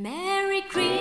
Merry Christmas.